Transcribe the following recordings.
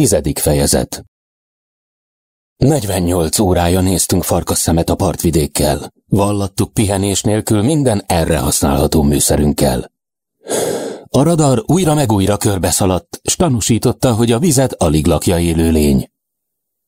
Tizedik fejezet 48 órája néztünk farkasszemet a partvidékkel. Vallattuk pihenés nélkül minden erre használható műszerünkkel. A radar újra meg újra körbeszaladt, s tanúsította, hogy a vizet alig lakja élő lény.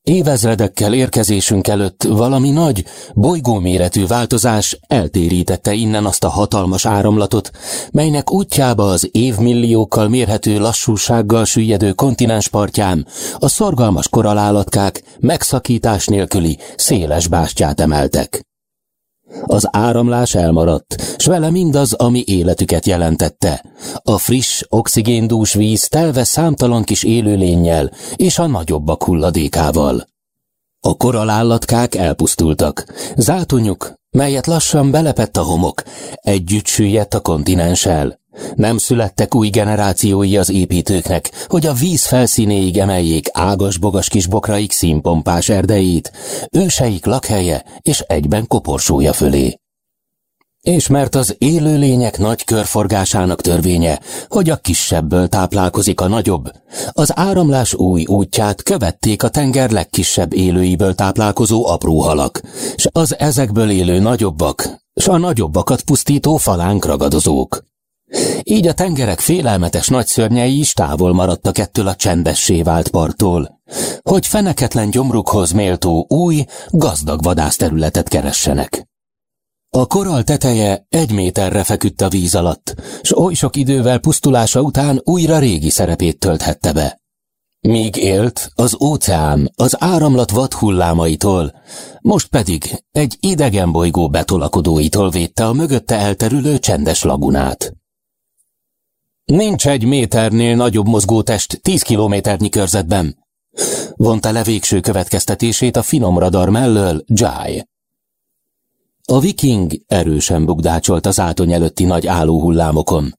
Évezredekkel érkezésünk előtt valami nagy, bolygóméretű változás eltérítette innen azt a hatalmas áramlatot, melynek útjába az évmilliókkal mérhető lassúsággal süllyedő kontinenspartján a szorgalmas koralállatkák megszakítás nélküli széles bástyát emeltek. Az áramlás elmaradt, s vele mindaz, ami életüket jelentette. A friss, oxigéndús víz telve számtalan kis élőlénnyel és a nagyobbak hulladékával. A koralállatkák elpusztultak. Zátonyuk, melyet lassan belepett a homok, együtt süllyedt a kontinenssel. Nem születtek új generációi az építőknek, hogy a víz felszínéig emeljék ágas-bogas kis bokraik színpompás erdeit, őseik lakhelye és egyben koporsója fölé. És mert az élőlények nagy körforgásának törvénye, hogy a kisebből táplálkozik a nagyobb, az áramlás új útját követték a tenger legkisebb élőiből táplálkozó apró halak, s az ezekből élő nagyobbak, s a nagyobbakat pusztító falánk ragadozók. Így a tengerek félelmetes nagyszörnyei is távol maradtak ettől a csendessé vált parttól, hogy feneketlen gyomrukhoz méltó új, gazdag vadászterületet keressenek. A koral teteje egy méterre feküdt a víz alatt, s oly sok idővel pusztulása után újra régi szerepét tölthette be. Míg élt az óceán az áramlat vad hullámaitól, most pedig egy idegen bolygó betolakodóitól védte a mögötte elterülő csendes lagunát. Nincs egy méternél nagyobb mozgótest tíz kilométernyi körzetben. Vonta le végső következtetését a finom radar mellől Jai. A viking erősen bugdácsolt az átony előtti nagy állóhullámokon.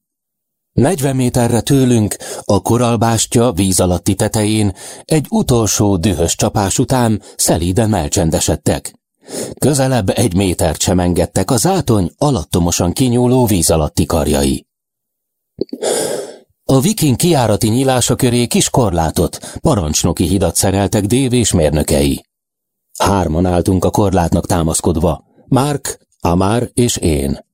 40 méterre tőlünk, a koralbástya víz alatti tetején egy utolsó dühös csapás után szelíden melcsendesedtek. Közelebb egy métert sem engedtek az átony alattomosan kinyúló víz alatti karjai. A viking kiárati nyílása köré kis korlátot, parancsnoki hidat szereltek Dév és mérnökei. Hárman álltunk a korlátnak támaszkodva, Mark, Amár és én.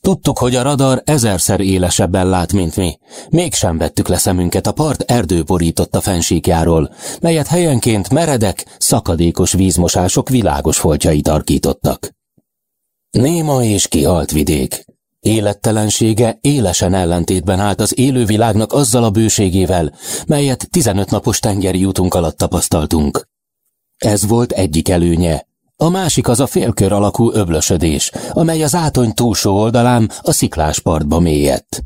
Tudtuk, hogy a radar ezerszer élesebben lát, mint mi. Mégsem vettük le szemünket a part erdő borította fensíkjáról, melyet helyenként meredek, szakadékos vízmosások világos foltjai tarkítottak. Néma és kihalt vidék, Élettelensége élesen ellentétben állt az élővilágnak azzal a bőségével, melyet 15 napos tengeri útunk alatt tapasztaltunk. Ez volt egyik előnye. A másik az a félkör alakú öblösödés, amely az átony túlsó oldalán a szikláspartba mélyedt.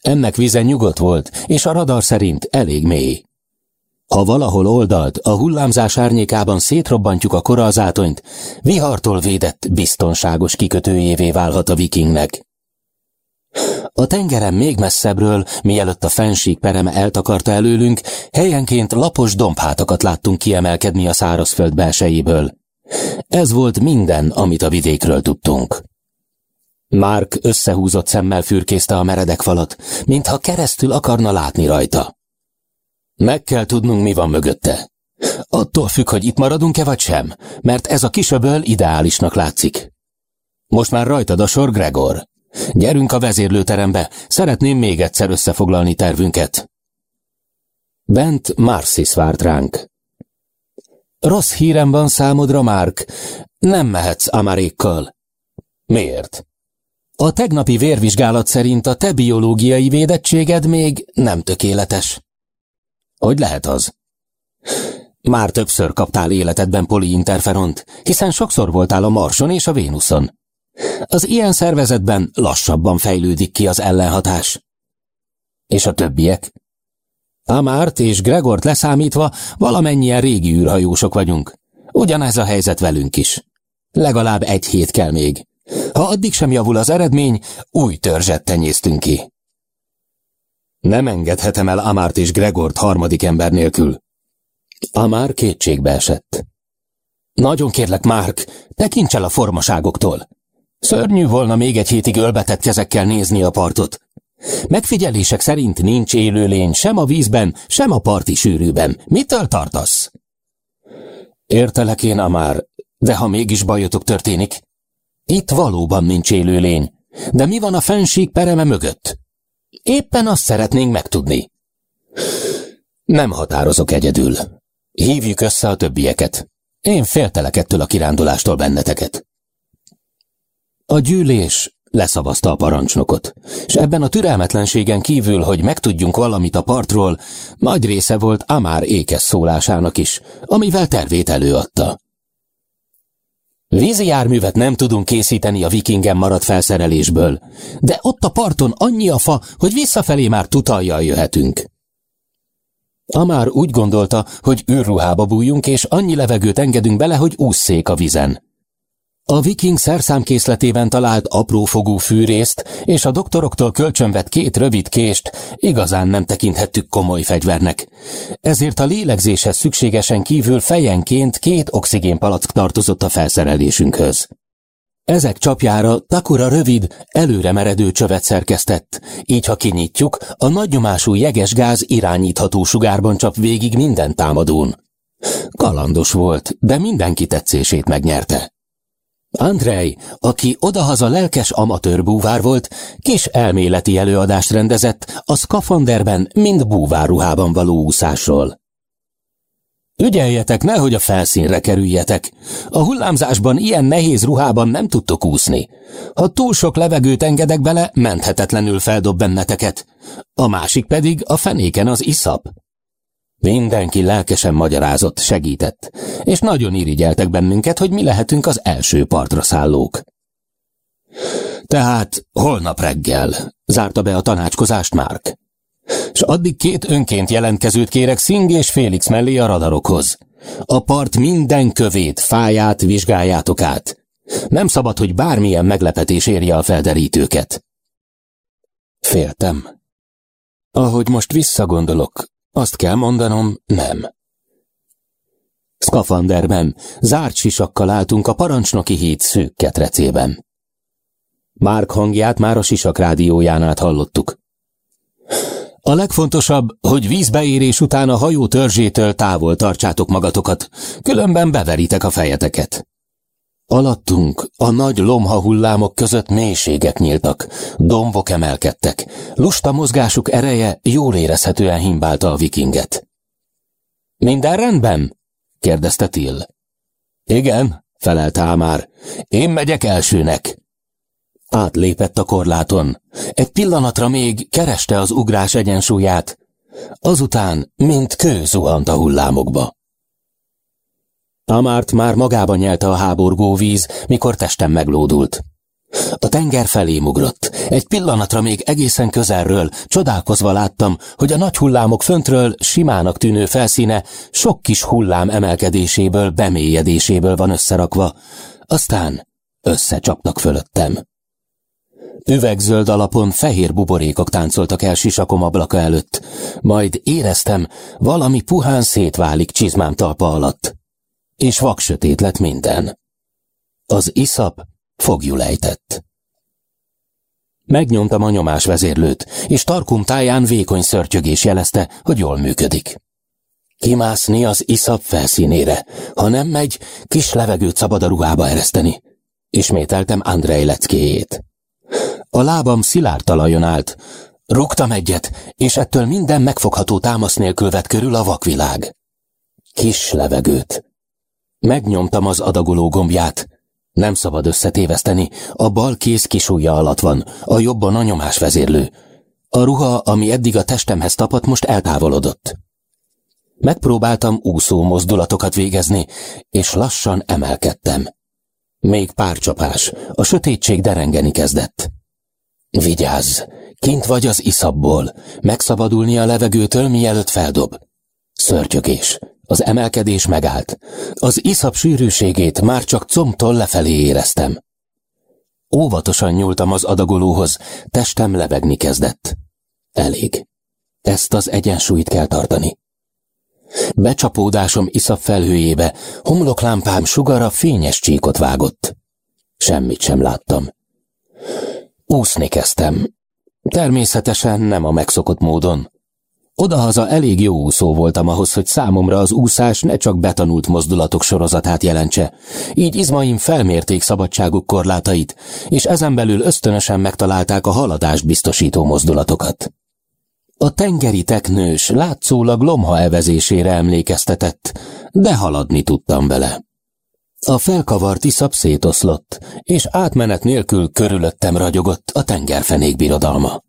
Ennek vize nyugodt volt, és a radar szerint elég mély. Ha valahol oldalt, a hullámzás árnyékában szétrobbantjuk a koralzátonyt, vihartól védett, biztonságos kikötőjévé válhat a vikingnek. A tengeren még messzebbről, mielőtt a fensík pereme eltakarta előlünk, helyenként lapos dombhátakat láttunk kiemelkedni a szárazföld belsejéből. Ez volt minden, amit a vidékről tudtunk. Mark összehúzott szemmel fürkészte a meredek falat, mintha keresztül akarna látni rajta. Meg kell tudnunk, mi van mögötte. Attól függ, hogy itt maradunk-e vagy sem, mert ez a kisöböl ideálisnak látszik. Most már rajtad a sor, Gregor. Gyerünk a vezérlőterembe, szeretném még egyszer összefoglalni tervünket. Bent Marcis várt ránk. Rossz hírem van számodra, Mark. Nem mehetsz Amarékkal. Miért? A tegnapi vérvizsgálat szerint a te biológiai védettséged még nem tökéletes. Hogy lehet az? Már többször kaptál életedben poliinterferont, hiszen sokszor voltál a Marson és a Vénuszon. Az ilyen szervezetben lassabban fejlődik ki az ellenhatás. És a többiek? Amárt és Gregort leszámítva valamennyien régi űrhajósok vagyunk. Ugyanez a helyzet velünk is. Legalább egy hét kell még. Ha addig sem javul az eredmény, új törzset tenyésztünk ki. Nem engedhetem el Amárt és Gregort harmadik ember nélkül. Amár kétségbe esett. Nagyon kérlek, Márk, tekints el a formaságoktól. Szörnyű volna még egy hétig ölbetett kezekkel nézni a partot. Megfigyelések szerint nincs élőlény sem a vízben, sem a parti sűrűben. Mitől tartasz? Értelek én, Amár, de ha mégis bajotok történik? Itt valóban nincs élőlény. De mi van a fenség pereme mögött? Éppen azt szeretnénk megtudni. Nem határozok egyedül. Hívjuk össze a többieket. Én féltelek ettől a kirándulástól benneteket. A gyűlés leszavazta a parancsnokot, és ebben a türelmetlenségen kívül, hogy megtudjunk valamit a partról, nagy része volt Amár ékes szólásának is, amivel tervét előadta. Vízi járművet nem tudunk készíteni a vikingen maradt felszerelésből, de ott a parton annyi a fa, hogy visszafelé már tutaljal jöhetünk. Amár úgy gondolta, hogy űrruhába bújjunk, és annyi levegőt engedünk bele, hogy ússzék a vizen. A viking szerszámkészletében talált aprófogú fűrészt és a doktoroktól kölcsönvett két rövid kést igazán nem tekinthettük komoly fegyvernek. Ezért a lélegzéshez szükségesen kívül fejenként két oxigénpalack tartozott a felszerelésünkhöz. Ezek csapjára Takura rövid, előre meredő csövet szerkesztett, így ha kinyitjuk, a nagynyomású jeges gáz irányítható sugárban csap végig minden támadón. Kalandos volt, de mindenki tetszését megnyerte. Andrei, aki odahaza lelkes amatőr búvár volt, kis elméleti előadást rendezett a szkafanderben, mind búvárruhában való úszásról. Ügyeljetek, nehogy a felszínre kerüljetek. A hullámzásban ilyen nehéz ruhában nem tudtok úszni. Ha túl sok levegőt engedek bele, menthetetlenül feldob benneteket. A másik pedig a fenéken az iszap. Mindenki lelkesen magyarázott, segített, és nagyon irigyeltek bennünket, hogy mi lehetünk az első partra szállók. Tehát holnap reggel, zárta be a tanácskozást Márk. És addig két önként jelentkezőt kérek Szing és Félix mellé a radarokhoz. A part minden kövét, fáját vizsgáljátok át. Nem szabad, hogy bármilyen meglepetés érje a felderítőket. Féltem. Ahogy most visszagondolok, azt kell mondanom, nem. Szkafanderben, zárt sisakkal álltunk a parancsnoki híd szűk ketrecében. Márk hangját már a sisak rádióján át hallottuk. A legfontosabb, hogy vízbeérés után a hajó törzsétől távol tartsátok magatokat, különben beveritek a fejeteket. Alattunk a nagy lomha hullámok között mélységek nyíltak, dombok emelkedtek, lusta mozgásuk ereje jól érezhetően himbálta a vikinget. Minden rendben? kérdezte Till. Igen, felelte már. Én megyek elsőnek. Átlépett a korláton. Egy pillanatra még kereste az ugrás egyensúlyát. Azután, mint kő zuhant a hullámokba. Amárt már magában nyelte a háborgó víz, mikor testem meglódult. A tenger felé ugrott. Egy pillanatra még egészen közelről, csodálkozva láttam, hogy a nagy hullámok föntről simának tűnő felszíne sok kis hullám emelkedéséből, bemélyedéséből van összerakva, aztán összecsaptak fölöttem. Üvegzöld alapon fehér buborékok táncoltak el sisakom ablaka előtt, majd éreztem, valami puhán szétválik csizmám talpa alatt és vaksötét lett minden. Az iszap fogjulejtett. Megnyomtam a nyomás vezérlőt, és tarkum táján vékony szörtyögés jelezte, hogy jól működik. Kimászni az iszap felszínére, ha nem megy, kis levegőt szabad a ruhába ereszteni. Ismételtem Andrei leckéjét. A lábam szilárd talajon állt. Rúgtam egyet, és ettől minden megfogható támasz nélkül vett körül a vakvilág. Kis levegőt. Megnyomtam az adagoló gombját. Nem szabad összetéveszteni, a bal kéz kisújja alatt van, a jobban a nyomás vezérlő. A ruha, ami eddig a testemhez tapadt, most eltávolodott. Megpróbáltam úszó mozdulatokat végezni, és lassan emelkedtem. Még pár csapás, a sötétség derengeni kezdett. Vigyázz, kint vagy az iszabból, megszabadulni a levegőtől, mielőtt feldob. Szörtyögés, az emelkedés megállt. Az iszap sűrűségét már csak comtól lefelé éreztem. Óvatosan nyúltam az adagolóhoz, testem lebegni kezdett. Elég. Ezt az egyensúlyt kell tartani. Becsapódásom iszap felhőjébe, homloklámpám sugara fényes csíkot vágott. Semmit sem láttam. Úszni kezdtem. Természetesen nem a megszokott módon. Odahaza elég jó úszó voltam ahhoz, hogy számomra az úszás ne csak betanult mozdulatok sorozatát jelentse. Így izmaim felmérték szabadságuk korlátait, és ezen belül ösztönösen megtalálták a haladást biztosító mozdulatokat. A tengeri teknős látszólag lomha evezésére emlékeztetett, de haladni tudtam vele. A felkavart iszap szétoszlott, és átmenet nélkül körülöttem ragyogott a tengerfenék birodalma.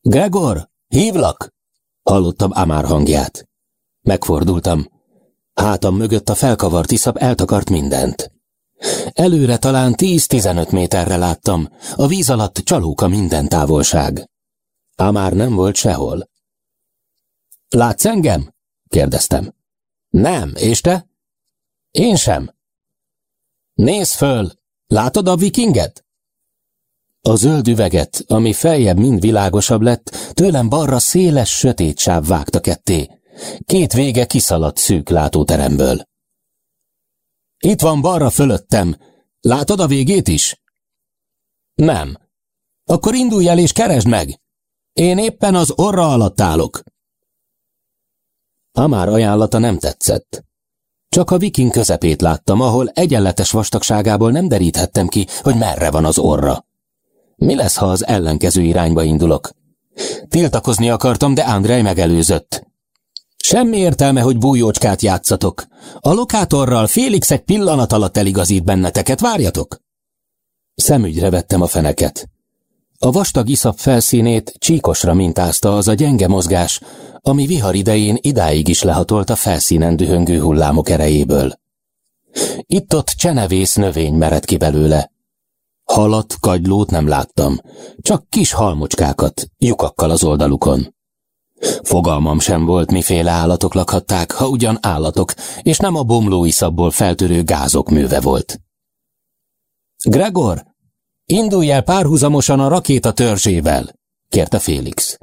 Gregor, hívlak! Hallottam Amár hangját. Megfordultam. Hátam mögött a felkavart iszap eltakart mindent. Előre talán 10-15 méterre láttam, a víz alatt csalóka minden távolság. Amár nem volt sehol. Látsz engem? kérdeztem. Nem, és te? Én sem. Nézz föl! Látod a vikinget? A zöld üveget, ami feljebb mind világosabb lett, tőlem balra széles, sötét sáv vágta ketté. Két vége kiszaladt szűk látóteremből. Itt van balra fölöttem. Látod a végét is? Nem. Akkor indulj el és keresd meg. Én éppen az orra alatt állok. Amár ajánlata nem tetszett. Csak a viking közepét láttam, ahol egyenletes vastagságából nem deríthettem ki, hogy merre van az orra. Mi lesz, ha az ellenkező irányba indulok? Tiltakozni akartam, de Andrej megelőzött. Semmi értelme, hogy bújócskát játszatok. A lokátorral Félix pillanat alatt eligazít benneteket, várjatok! Szemügyre vettem a feneket. A vastag iszap felszínét csíkosra mintázta az a gyenge mozgás, ami vihar idején idáig is lehatolt a felszínen dühöngő hullámok erejéből. Itt-ott csenevész növény mered ki belőle. Halat, kagylót nem láttam, csak kis halmocskákat, lyukakkal az oldalukon. Fogalmam sem volt, miféle állatok lakhatták, ha ugyan állatok, és nem a bomlói szabból feltörő gázok műve volt. Gregor, indulj el párhuzamosan a rakéta törzsével, kérte Félix.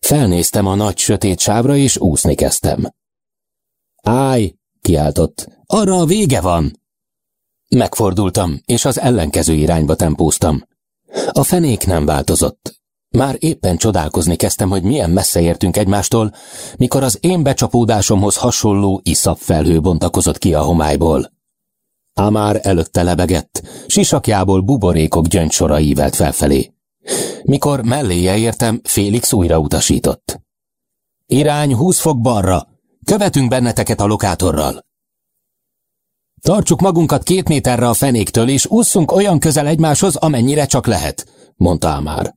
Felnéztem a nagy sötét sávra, és úszni kezdtem. Állj, kiáltott, arra a vége van! Megfordultam, és az ellenkező irányba tempóztam. A fenék nem változott. Már éppen csodálkozni kezdtem, hogy milyen messze értünk egymástól, mikor az én becsapódásomhoz hasonló iszap felhő bontakozott ki a homályból. Amár előtte lebegett, sisakjából buborékok gyöngysora ívelt felfelé. Mikor melléje értem, Félix újra utasított. Irány húsz fok balra, követünk benneteket a lokátorral. Tartsuk magunkat két méterre a fenéktől, és ússzunk olyan közel egymáshoz, amennyire csak lehet, mondta Amár.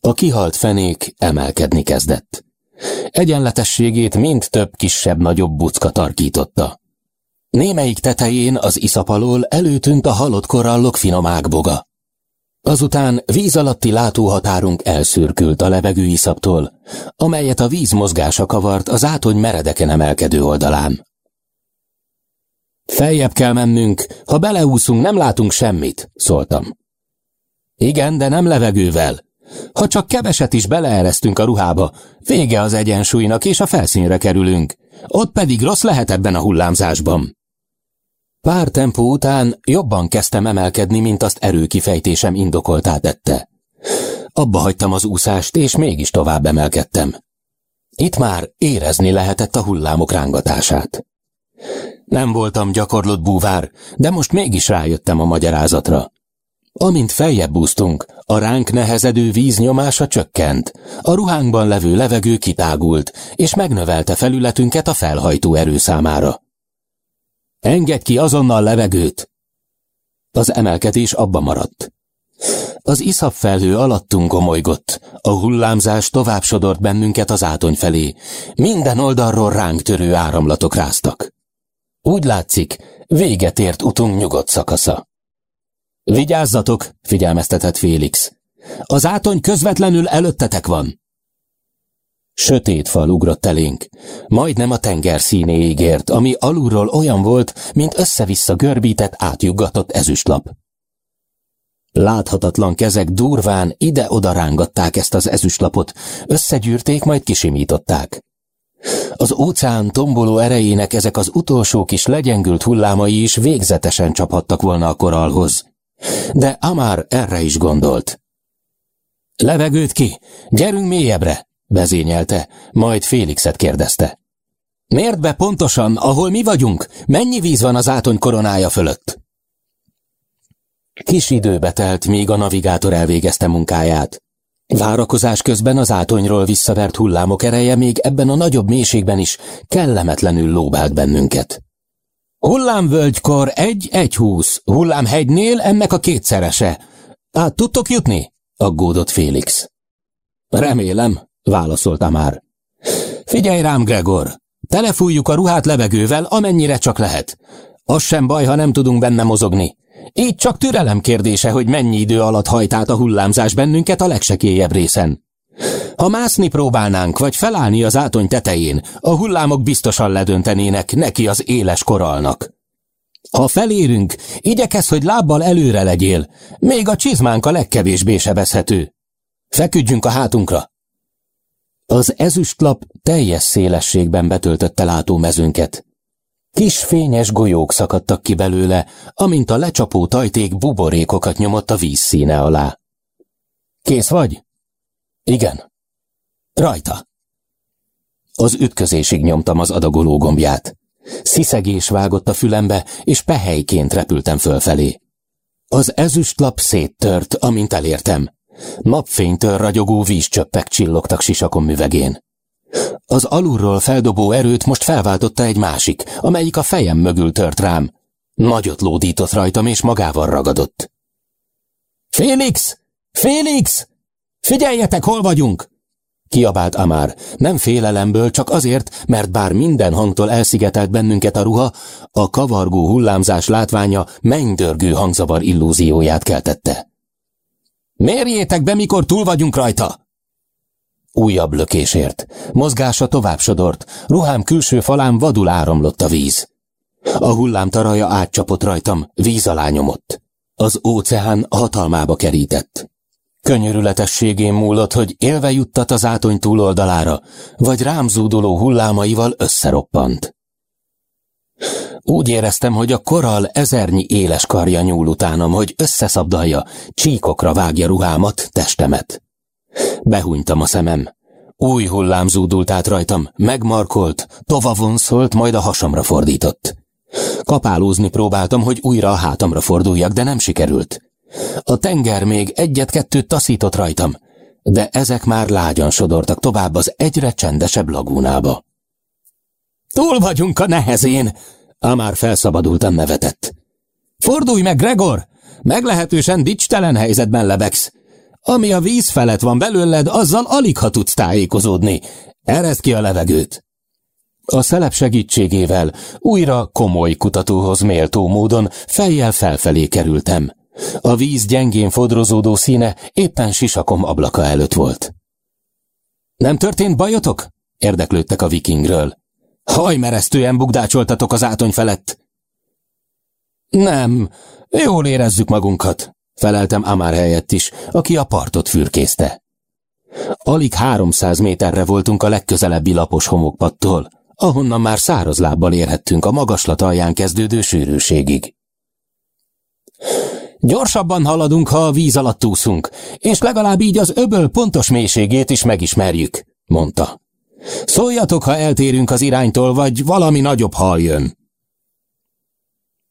A kihalt fenék emelkedni kezdett. Egyenletességét mind több kisebb-nagyobb bucka tarkította. Némelyik tetején az iszap alól előtűnt a halott korallok finom ágboga. Azután víz alatti látóhatárunk elszürkült a levegő iszaptól, amelyet a víz mozgása kavart az átony meredeken emelkedő oldalán. Feljebb kell mennünk, ha beleúszunk, nem látunk semmit, szóltam. Igen, de nem levegővel. Ha csak keveset is beleeresztünk a ruhába, vége az egyensúlynak, és a felszínre kerülünk. Ott pedig rossz lehet ebben a hullámzásban. Pár tempó után jobban kezdtem emelkedni, mint azt erőkifejtésem indokoltá tette. Abba hagytam az úszást, és mégis tovább emelkedtem. Itt már érezni lehetett a hullámok rángatását. Nem voltam gyakorlott búvár, de most mégis rájöttem a magyarázatra. Amint feljebb úsztunk, a ránk nehezedő víz nyomása csökkent, a ruhánkban levő levegő kitágult, és megnövelte felületünket a felhajtó erő számára. Engedj ki azonnal levegőt! Az emelkedés abba maradt. Az iszap felhő alattunk gomolygott, a hullámzás tovább sodort bennünket az átony felé, minden oldalról ránk törő áramlatok ráztak. Úgy látszik, véget ért utunk nyugodt szakasza. Vigyázzatok, figyelmeztetett Félix. Az átony közvetlenül előttetek van. Sötét fal ugrott elénk, majdnem a tenger színéig ért, ami alulról olyan volt, mint össze-vissza görbített, átjuggatott ezüstlap. Láthatatlan kezek durván ide-oda rángatták ezt az ezüstlapot, összegyűrték, majd kisimították. Az óceán tomboló erejének ezek az utolsó kis legyengült hullámai is végzetesen csaphattak volna a koralhoz. De Amár erre is gondolt. Levegőt ki, gyerünk mélyebbre, vezényelte, majd Félixet kérdezte. Miért be pontosan, ahol mi vagyunk? Mennyi víz van az átony koronája fölött? Kis időbe telt, míg a navigátor elvégezte munkáját. Várakozás közben az átonyról visszavert hullámok ereje még ebben a nagyobb mélységben is kellemetlenül lóbált bennünket. Hullámvölgykor egy-egy húsz, hullámhegynél ennek a kétszerese. Át tudtok jutni? aggódott Félix. Remélem, válaszolta már. Figyelj rám, Gregor! Telefújjuk a ruhát levegővel, amennyire csak lehet. Az sem baj, ha nem tudunk benne mozogni. Így csak türelem kérdése, hogy mennyi idő alatt hajt át a hullámzás bennünket a legsekélyebb részen. Ha mászni próbálnánk, vagy felállni az átony tetején, a hullámok biztosan ledöntenének neki az éles koralnak. Ha felérünk, igyekez, hogy lábbal előre legyél, még a csizmánk a legkevésbé sebezhető. Feküdjünk a hátunkra. Az ezüstlap teljes szélességben betöltötte látómezőnket. Kis fényes golyók szakadtak ki belőle, amint a lecsapó tajték buborékokat nyomott a víz színe alá. Kész vagy? Igen. Rajta. Az ütközésig nyomtam az adagoló gombját. Sziszegés vágott a fülembe, és pehelyként repültem fölfelé. Az ezüstlap széttört, amint elértem. Napfénytől ragyogó vízcsöppek csillogtak sisakom művegén. Az alulról feldobó erőt most felváltotta egy másik, amelyik a fejem mögül tört rám. Nagyot lódított rajtam, és magával ragadott. Félix! Félix! Figyeljetek, hol vagyunk! Kiabált Amár, nem félelemből, csak azért, mert bár minden hangtól elszigetelt bennünket a ruha, a kavargó hullámzás látványa mennydörgő hangzavar illúzióját keltette. Mérjétek be, mikor túl vagyunk rajta! Újabb lökésért. Mozgása tovább sodort, ruhám külső falán vadul áramlott a víz. A hullám taraja átcsapott rajtam, víz alá nyomott. Az óceán hatalmába kerített. Könyörületességén múlott, hogy élve juttat az átony túloldalára, vagy rám zúduló hullámaival összeroppant. Úgy éreztem, hogy a koral ezernyi éles karja nyúl utánam, hogy összeszabdalja, csíkokra vágja ruhámat, testemet. Behúnytam a szemem. Új hullám zúdult át rajtam, megmarkolt, tovavonszolt, majd a hasamra fordított. Kapálózni próbáltam, hogy újra a hátamra forduljak, de nem sikerült. A tenger még egyet-kettőt taszított rajtam, de ezek már lágyan sodortak tovább az egyre csendesebb lagúnába. Túl vagyunk a nehezén! Amár felszabadultan nevetett. Fordulj meg, Gregor! Meglehetősen dicstelen helyzetben lebegsz. Ami a víz felett van belőled, azzal alig ha tudsz tájékozódni. Ereszd ki a levegőt. A szelep segítségével újra komoly kutatóhoz méltó módon fejjel felfelé kerültem. A víz gyengén fodrozódó színe éppen sisakom ablaka előtt volt. Nem történt bajotok? Érdeklődtek a vikingről. Hajmeresztően bugdácsoltatok az átony felett. Nem, jól érezzük magunkat, feleltem Amár helyett is, aki a partot fürkészte. Alig háromszáz méterre voltunk a legközelebbi lapos homokpattól, ahonnan már száraz lábbal érhettünk a magaslat alján kezdődő sűrűségig. Gyorsabban haladunk, ha a víz alatt úszunk, és legalább így az öböl pontos mélységét is megismerjük, mondta. Szóljatok, ha eltérünk az iránytól, vagy valami nagyobb hal jön.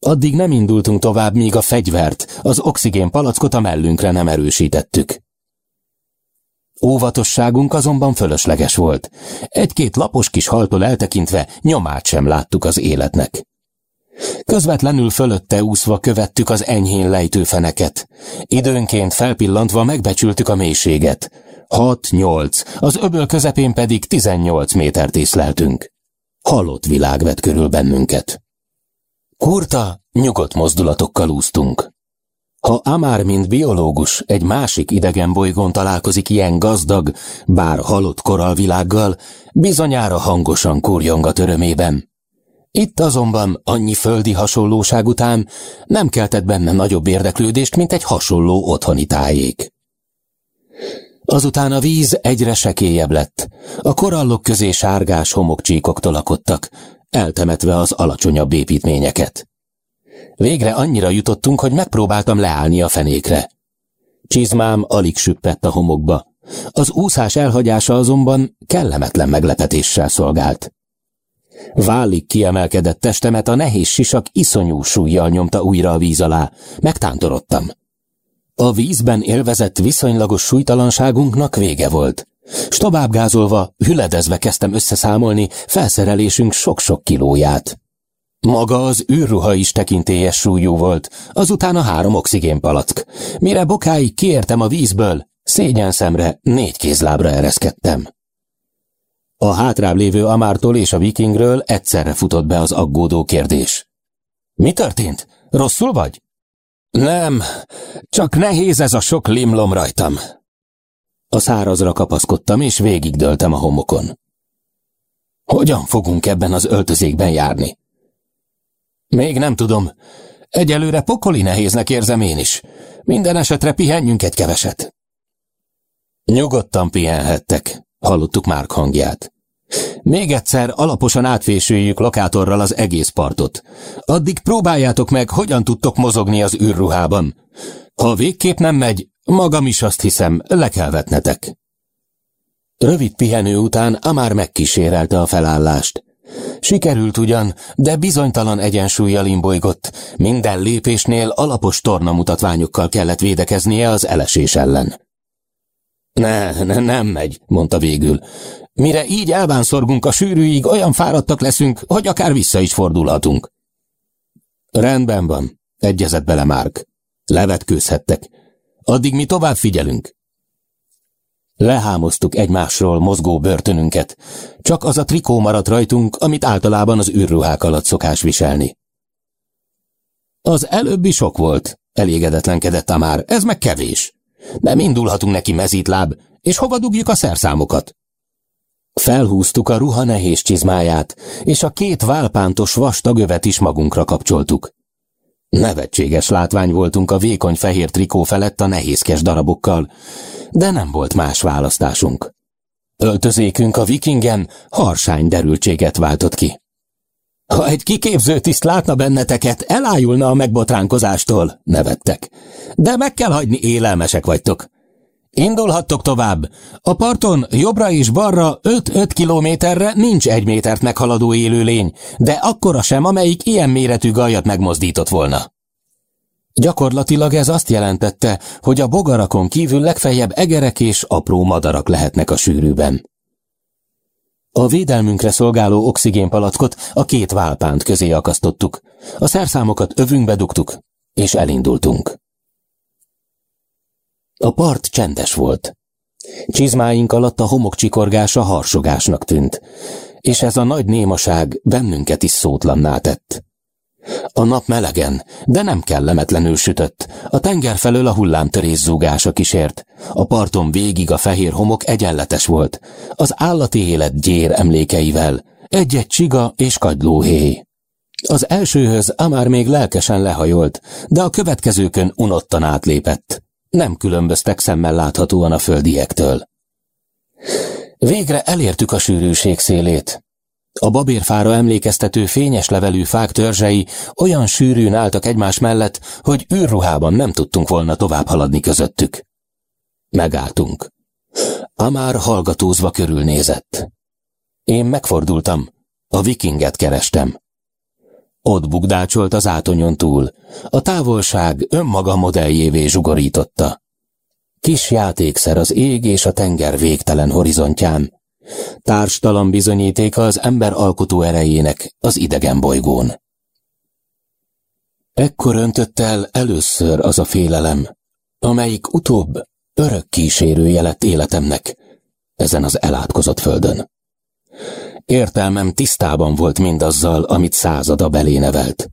Addig nem indultunk tovább, míg a fegyvert, az oxigén palackot a mellünkre nem erősítettük. Óvatosságunk azonban fölösleges volt. Egy-két lapos kis haltól eltekintve nyomát sem láttuk az életnek. Közvetlenül fölötte úszva követtük az enyhén lejtő feneket. Időnként felpillantva megbecsültük a mélységet. Hat-nyolc, az öböl közepén pedig tizennyolc métert észleltünk. Halott világ vett körül bennünket. Kurta, nyugodt mozdulatokkal úsztunk. Ha Amár, mint biológus, egy másik idegen bolygón találkozik ilyen gazdag, bár halott koralvilággal, bizonyára hangosan kurjong örömében. Itt azonban annyi földi hasonlóság után nem keltett benne nagyobb érdeklődést, mint egy hasonló otthoni tájék. Azután a víz egyre sekélyebb lett. A korallok közé sárgás homokcsíkok tolakodtak, eltemetve az alacsonyabb építményeket. Végre annyira jutottunk, hogy megpróbáltam leállni a fenékre. Csizmám alig süppett a homokba. Az úszás elhagyása azonban kellemetlen meglepetéssel szolgált. Válig kiemelkedett testemet a nehéz sisak iszonyú súlyjal nyomta újra a víz alá. Megtántorodtam. A vízben élvezett viszonylagos súlytalanságunknak vége volt. S továbbgázolva, hüledezve kezdtem összeszámolni felszerelésünk sok-sok kilóját. Maga az űrruha is tekintélyes súlyú volt, azután a három oxigénpalack. Mire bokáig kiértem a vízből, szégyen szemre négy kézlábra ereszkedtem. A hátrább lévő Amártól és a vikingről egyszerre futott be az aggódó kérdés. Mi történt? Rosszul vagy? Nem, csak nehéz ez a sok limlom rajtam. A szárazra kapaszkodtam, és végigdöltem a homokon. Hogyan fogunk ebben az öltözékben járni? Még nem tudom. Egyelőre pokoli nehéznek érzem én is. Minden esetre pihenjünk egy keveset. Nyugodtan pihenhettek, hallottuk Márk hangját. Még egyszer alaposan átfésüljük lokátorral az egész partot. Addig próbáljátok meg, hogyan tudtok mozogni az űrruhában. Ha végképp nem megy, magam is azt hiszem, le kell vetnetek. Rövid pihenő után Amár megkísérelte a felállást. Sikerült ugyan, de bizonytalan egyensúlyjal imbolygott. Minden lépésnél alapos tornamutatványokkal kellett védekeznie az elesés ellen. Ne, ne, nem megy, mondta végül. Mire így elbánszorgunk a sűrűig, olyan fáradtak leszünk, hogy akár vissza is fordulhatunk. Rendben van, egyezett bele Márk. Levetkőzhettek. Addig mi tovább figyelünk. Lehámoztuk egymásról mozgó börtönünket. Csak az a trikó maradt rajtunk, amit általában az űrruhák alatt szokás viselni. Az előbbi sok volt, elégedetlenkedett Amár, ez meg kevés. Nem indulhatunk neki mezítláb, és hova dugjuk a szerszámokat? Felhúztuk a ruha nehéz csizmáját, és a két válpántos vastag övet is magunkra kapcsoltuk. Nevetséges látvány voltunk a vékony fehér trikó felett a nehézkes darabokkal, de nem volt más választásunk. Öltözékünk a vikingen harsány derültséget váltott ki. Ha egy kiképző látna benneteket, elájulna a megbotránkozástól, nevettek. De meg kell hagyni, élelmesek vagytok. Indulhattok tovább. A parton jobbra és balra 5-5 kilométerre nincs egy métert meghaladó élőlény, de akkora sem, amelyik ilyen méretű gajat megmozdított volna. Gyakorlatilag ez azt jelentette, hogy a bogarakon kívül legfeljebb egerek és apró madarak lehetnek a sűrűben. A védelmünkre szolgáló oxigénpalackot a két válpánt közé akasztottuk, a szerszámokat övünkbe dugtuk, és elindultunk. A part csendes volt. Csizmáink alatt a homok csikorgása harsogásnak tűnt, és ez a nagy némaság bennünket is szótlanná tett. A nap melegen, de nem kellemetlenül sütött. A tenger felől a hullámtörés zúgása kísért. A parton végig a fehér homok egyenletes volt. Az állati élet gyér emlékeivel. Egy-egy csiga és kagylóhéj. Az elsőhöz Amár még lelkesen lehajolt, de a következőkön unottan átlépett. Nem különböztek szemmel láthatóan a földiektől. Végre elértük a sűrűség szélét. A babérfára emlékeztető fényes levelű fák törzsei olyan sűrűn álltak egymás mellett, hogy űrruhában nem tudtunk volna tovább haladni közöttük. Megálltunk. Amár hallgatózva körülnézett. Én megfordultam. A vikinget kerestem. Ott bugdácsolt az átonyon túl. A távolság önmaga modelljévé zsugorította. Kis játékszer az ég és a tenger végtelen horizontján, Társtalan bizonyítéka az ember alkotó erejének az idegen bolygón. Ekkor öntött el először az a félelem, amelyik utóbb örök kísérője lett életemnek ezen az elátkozott földön. Értelmem tisztában volt mindazzal, amit százada belé nevelt.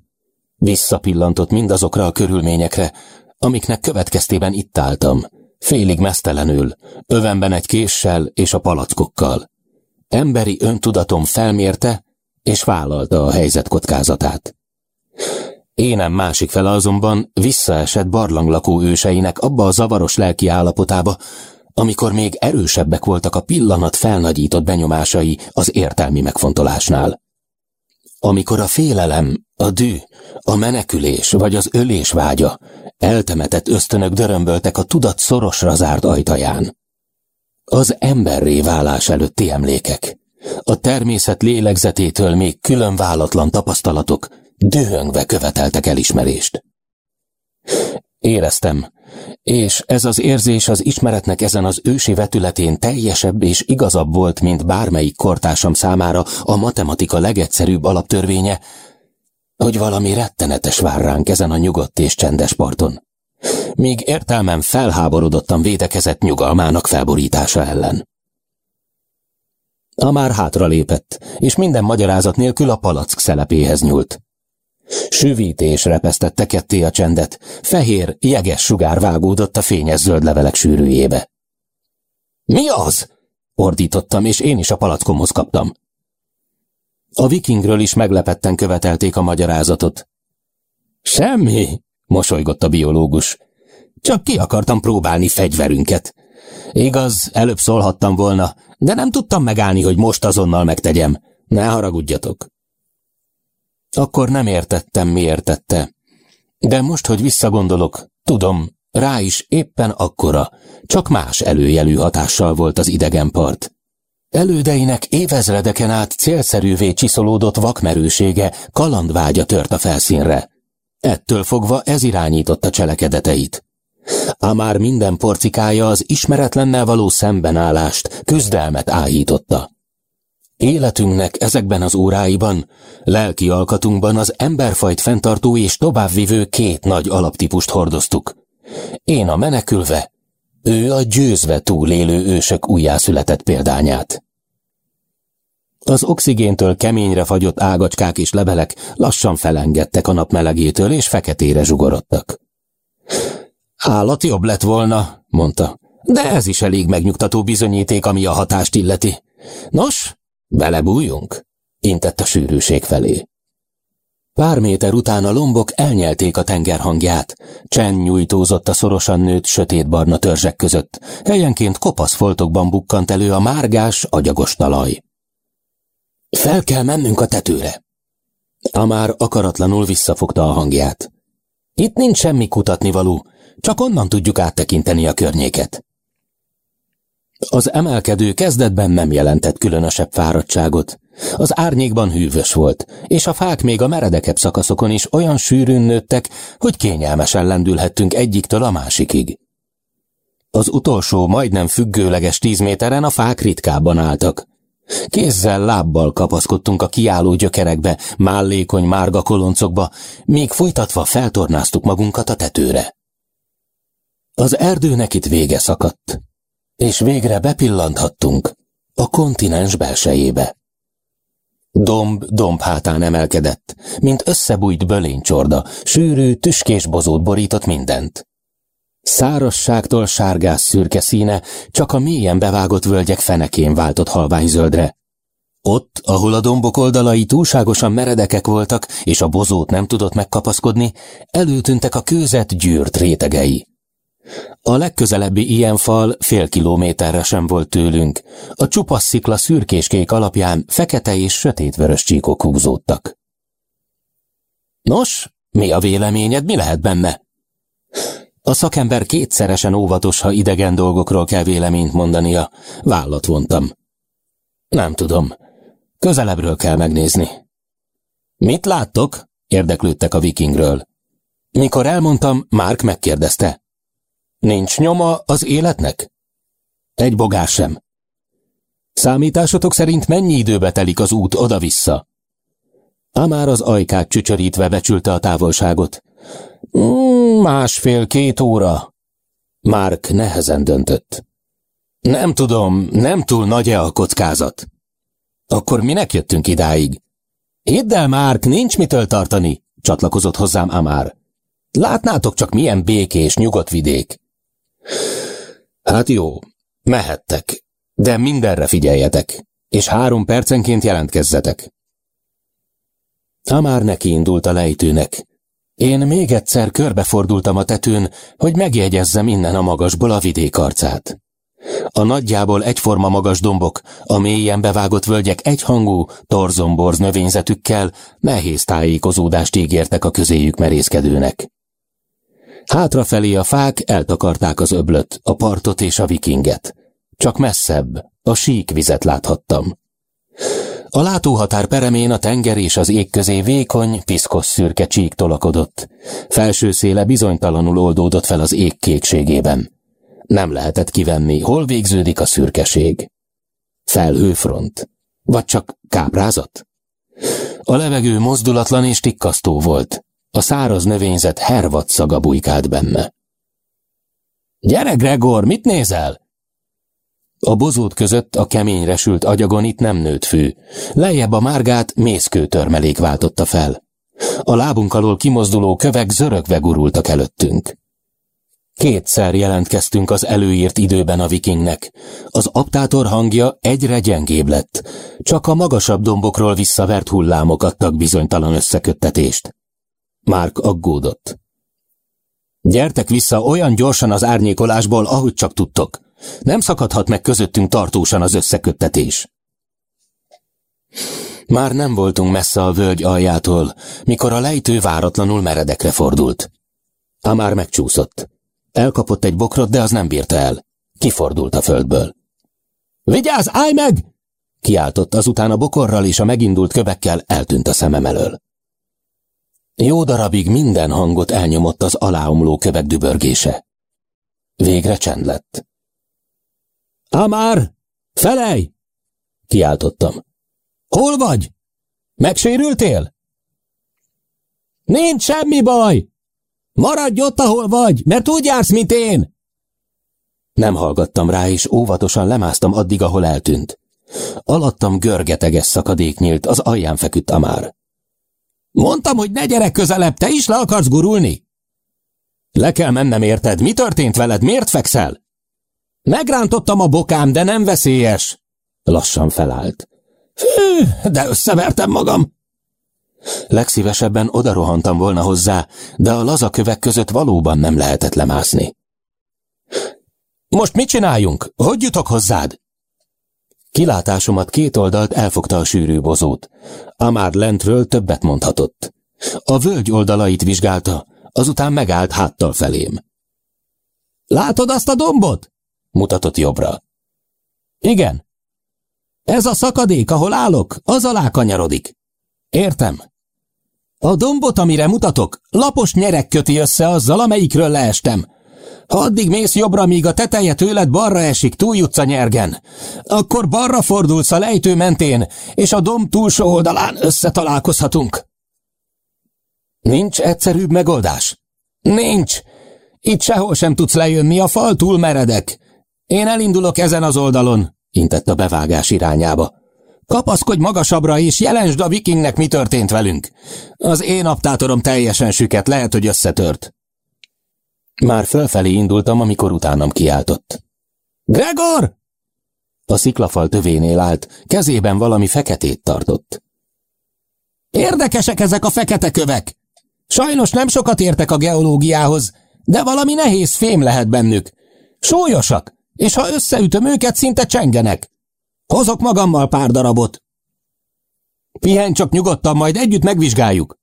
Visszapillantott mindazokra a körülményekre, amiknek következtében itt álltam, félig mesztelenül, övemben egy késsel és a palackokkal. Emberi öntudatom felmérte és vállalta a helyzet kockázatát. Énem másik fele azonban visszaesett barlanglakó őseinek abba a zavaros lelki állapotába, amikor még erősebbek voltak a pillanat felnagyított benyomásai az értelmi megfontolásnál. Amikor a félelem, a dű, a menekülés vagy az ölés vágya, eltemetett ösztönök dörömböltek a tudat szorosra zárt ajtaján. Az emberré válás előtti emlékek, a természet lélegzetétől még külön válatlan tapasztalatok dühöngve követeltek elismerést. Éreztem, és ez az érzés az ismeretnek ezen az ősi vetületén teljesebb és igazabb volt, mint bármelyik kortársam számára a matematika legegyszerűbb alaptörvénye, hogy valami rettenetes vár ránk ezen a nyugodt és csendes parton. Míg értelmem felháborodottan védekezett nyugalmának felborítása ellen. A már hátra lépett, és minden magyarázat nélkül a palack szelepéhez nyúlt. Süvítés repesztette ketté a csendet, fehér, jeges sugár vágódott a fényes zöld levelek sűrűjébe. Mi az? ordítottam, és én is a palackomhoz kaptam. A vikingről is meglepetten követelték a magyarázatot. Semmi, mosolygott a biológus. Csak ki akartam próbálni fegyverünket. Igaz, előbb szólhattam volna, de nem tudtam megállni, hogy most azonnal megtegyem. Ne haragudjatok. Akkor nem értettem, miért tette. De most, hogy visszagondolok, tudom, rá is éppen akkora, csak más előjelű hatással volt az idegen part. Elődeinek évezredeken át célszerűvé csiszolódott vakmerősége, kalandvágya tört a felszínre. Ettől fogva ez irányította cselekedeteit. Ám már minden porcikája az ismeretlennel való szembenállást, küzdelmet áhította. Életünknek ezekben az óráiban, lelki alkatunkban az emberfajt fenntartó és továbbvivő két nagy alaptípust hordoztuk. Én a menekülve, ő a győzve túlélő ősök újjászületett példányát. Az oxigéntől keményre fagyott ágacskák és levelek lassan felengedtek a nap melegétől, és feketére zsugorodtak. Állat jobb lett volna, mondta, de ez is elég megnyugtató bizonyíték, ami a hatást illeti. Nos, Belebújjunk? intett a sűrűség felé. Pár méter után a lombok elnyelték a tenger hangját. Csen nyújtózott a szorosan nőtt sötétbarna törzsek között. Helyenként kopasz foltokban bukkant elő a márgás, agyagos talaj. Fel kell mennünk a tetőre. Amár akaratlanul visszafogta a hangját. Itt nincs semmi kutatnivaló, csak onnan tudjuk áttekinteni a környéket. Az emelkedő kezdetben nem jelentett különösebb fáradtságot. Az árnyékban hűvös volt, és a fák még a meredekebb szakaszokon is olyan sűrűn nőttek, hogy kényelmesen lendülhettünk egyiktől a másikig. Az utolsó, majdnem függőleges tíz méteren a fák ritkábban álltak. Kézzel, lábbal kapaszkodtunk a kiálló gyökerekbe, mállékony márga koloncokba, míg folytatva feltornáztuk magunkat a tetőre. Az erdőnek itt vége szakadt és végre bepillanthattunk a kontinens belsejébe. Domb domb hátán emelkedett, mint összebújt bölénycsorda, sűrű, tüskés bozót borított mindent. Szárasságtól sárgás szürke színe csak a mélyen bevágott völgyek fenekén váltott halványzöldre. Ott, ahol a dombok oldalai túlságosan meredekek voltak, és a bozót nem tudott megkapaszkodni, előtűntek a kőzet gyűrt rétegei. A legközelebbi ilyen fal fél kilométerre sem volt tőlünk. A csupasz szikla szürkéskék alapján fekete és sötétvörös csíkok húzódtak. Nos, mi a véleményed, mi lehet benne? A szakember kétszeresen óvatos, ha idegen dolgokról kell véleményt mondania. Vállat vontam. Nem tudom. Közelebbről kell megnézni. Mit láttok? Érdeklődtek a vikingről. Mikor elmondtam, Márk megkérdezte. Nincs nyoma az életnek? Egy bogás sem. Számításotok szerint mennyi időbe telik az út oda-vissza? Amár az ajkát csücsörítve becsülte a távolságot. Mm, Másfél-két óra. Márk nehezen döntött. Nem tudom, nem túl nagy-e a kockázat. Akkor minek jöttünk idáig? Hidd el, Márk, nincs mitől tartani, csatlakozott hozzám Amár. Látnátok csak milyen békés, nyugodt vidék. Hát jó, mehettek, de mindenre figyeljetek, és három percenként jelentkezzetek. Amár neki indult a lejtőnek. Én még egyszer körbefordultam a tetőn, hogy megjegyezzem innen a magasból a vidék arcát. A nagyjából egyforma magas dombok, a mélyen bevágott völgyek egyhangú, torzomborz növényzetükkel nehéz tájékozódást ígértek a közéjük merészkedőnek. Hátrafelé a fák eltakarták az öblöt, a partot és a vikinget. Csak messzebb, a sík vizet láthattam. A látóhatár peremén a tenger és az ég közé vékony, piszkos szürke csík tolakodott. Felső széle bizonytalanul oldódott fel az ég kékségében. Nem lehetett kivenni, hol végződik a szürkeség. Felhőfront. Vagy csak káprázat? A levegő mozdulatlan és tikkasztó volt. A száraz növényzet hervat szaga bujkált benne. Gyere, Gregor, mit nézel? A bozót között a keményre sült agyagon itt nem nőtt fű. Lejjebb a márgát mészkőtörmelék váltotta fel. A lábunk alól kimozduló kövek zörögve gurultak előttünk. Kétszer jelentkeztünk az előírt időben a vikingnek. Az aptátor hangja egyre gyengébb lett. Csak a magasabb dombokról visszavert hullámok adtak bizonytalan összeköttetést. Márk aggódott. Gyertek vissza olyan gyorsan az árnyékolásból, ahogy csak tudtok. Nem szakadhat meg közöttünk tartósan az összeköttetés. Már nem voltunk messze a völgy aljától, mikor a lejtő váratlanul meredekre fordult. Amár megcsúszott. Elkapott egy bokrot, de az nem bírta el. Kifordult a földből. Vigyázz, állj meg! Kiáltott, azután a bokorral és a megindult kövekkel eltűnt a szemem elől. Jó darabig minden hangot elnyomott az aláomló kövek dübörgése. Végre csend lett. Amár! Felej! Kiáltottam. Hol vagy? Megsérültél? Nincs semmi baj! Maradj ott, ahol vagy, mert úgy jársz, mint én! Nem hallgattam rá, és óvatosan lemásztam addig, ahol eltűnt. Alattam görgeteges szakadék nyílt, az alján feküdt Amár. Mondtam, hogy ne gyere közelebb, te is le akarsz gurulni? Le kell mennem, érted? Mi történt veled? Miért fekszel? Megrántottam a bokám, de nem veszélyes. Lassan felállt. Hű, de összevertem magam. Legszívesebben odarohantam volna hozzá, de a laza kövek között valóban nem lehetett lemászni. Most mit csináljunk? Hogy jutok hozzád? Kilátásomat két oldalt elfogta a sűrű bozót. Amár lentről többet mondhatott. A völgy oldalait vizsgálta, azután megállt háttal felém. Látod azt a dombot? mutatott jobbra. Igen. Ez a szakadék, ahol állok, az alá kanyarodik. Értem. A dombot, amire mutatok, lapos nyerek köti össze azzal, amelyikről leestem. Addig mész jobbra, míg a teteje tőled balra esik, túljutsz nyergen. Akkor balra fordulsz a lejtő mentén, és a domb túlsó oldalán összetalálkozhatunk. Nincs egyszerűbb megoldás? Nincs. Itt sehol sem tudsz lejönni, a fal túl meredek. Én elindulok ezen az oldalon, intett a bevágás irányába. Kapaszkodj magasabbra, és jelensd a vikingnek, mi történt velünk. Az én aptátorom teljesen süket, lehet, hogy összetört. Már fölfelé indultam, amikor utánam kiáltott. Gregor! A sziklafal tövénél állt, kezében valami feketét tartott. Érdekesek ezek a fekete kövek. Sajnos nem sokat értek a geológiához, de valami nehéz fém lehet bennük. Súlyosak, és ha összeütöm őket, szinte csengenek. Hozok magammal pár darabot. Pihenj csak nyugodtan, majd együtt megvizsgáljuk.